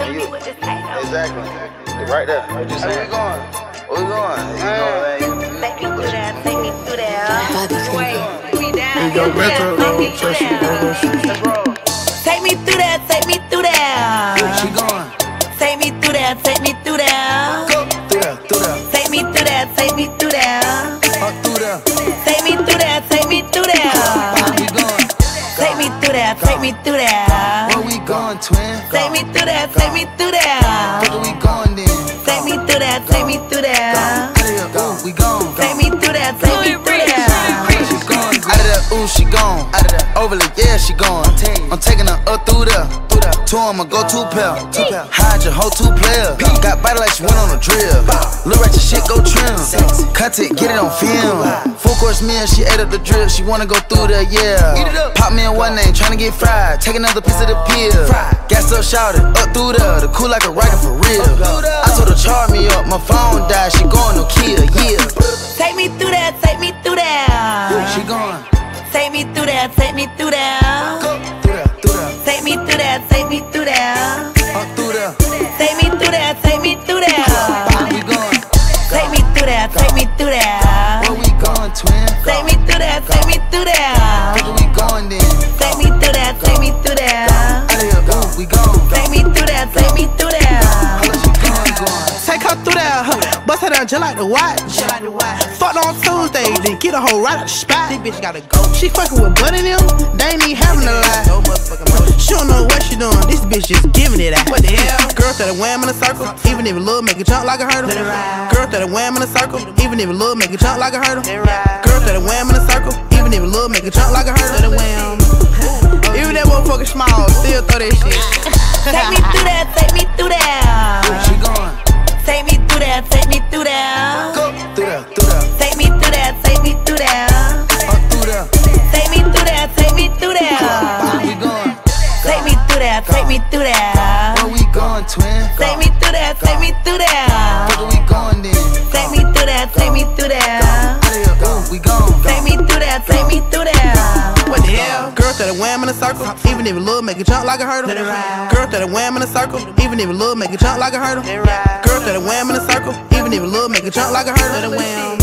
And you, Exactly. Right there. What you where saying? we going? Where we going? You know, man, you- Take me through that, take me through that. Wait, take me down. You go take me retro, take me through that. bro. Let's roll. Take me through that, take me through that. She going. Take me through that, take me through that. Go through there, through there, Take me through that, take me through that. up through there. Take me through that, take me through that. We going. Take me through that, take me through that. Me through that, take me through that. Where we going then? Take me through that, take me through that. Out of here, ooh, we gone. Gone. Overly, yeah, she gone. I'm taking her up through there. Two on my go two pair. Hide your whole two player. Got body like she went on a drill. Look at your shit, go trim. Cut it, get it on film. Full course meal, she ate up the drip. She wanna go through there, yeah. Pop me in one name, tryna get fried. Take another piece of the pill. Gas up, shout it, up through there. The cool like a rocket for real. I told her charge me up, my phone died. She going no kill, yeah. Through that. Go through there, Take me through that, take me through that. through there. Take me through that, take me through that. We going. Take me through that, take me through that. Where we going, twin? Take me through that, take me through that. Where we going then? Take me through that, take me through that. Out here, ooh, we gone. Take me through that, take me through that. Where she going, going? Take her through there. Bust her down just like the watch. Fucked on Tuesday, then get a hoe right out the spot. This bitch gotta go. She fucking with Buddy them, they ain't even having a lie. She don't know what she doing, this bitch just giving it out. What the hell? Girl that a wham in a circle, even if a little make it jump like a hurdle. Girl that a wham in a circle, even if a little make it jump like a hurdle. Girl that a wham in a circle, even if a little make it jump like a hurdle. Even that motherfucker small, still throw that shit. Me take me through that. Where we going, twin? Take me through that, take me through that. Where we going then? Take me through that, take me through that. Out of here, ooh, we gone. Take me through that, take me through that. What the hell? Girl that a wham in a circle, even if a little make it jump like a hurdle. Girl that a wham in a circle, even if a little make it jump like a hurdle. Girl that a wham in a circle, even if a little make it jump like a hurdle.